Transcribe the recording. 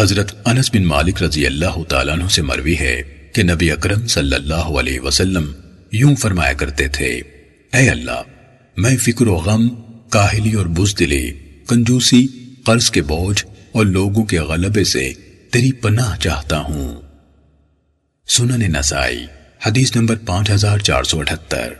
حضرت انس بن مالک رضی اللہ تعالیٰ عنہ سے مروی ہے کہ نبی اکرم صلی اللہ علیہ وسلم یوں فرمایا کرتے تھے، اے اللہ، میں فکر و غم، کاہلی اور بزدلی، کنجوسی، قرض کے بوجھ اور لوگوں کے غلبے سے تیری پناہ چاہتا ہوں۔ سنن نسائی، حدیث نمبر پانچ ہزار چار سو اٹھتر۔